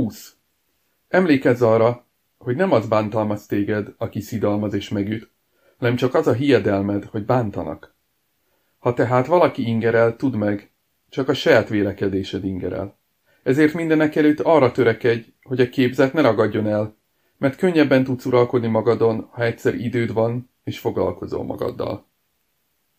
20. Emlékezz arra, hogy nem az bántalmaz téged, aki szidalmaz és megüt, hanem csak az a hiedelmed, hogy bántanak. Ha tehát valaki ingerel, tudd meg, csak a saját vélekedésed ingerel. Ezért mindenek előtt arra törekedj, hogy a képzet ne ragadjon el, mert könnyebben tudsz uralkodni magadon, ha egyszer időd van és foglalkozol magaddal.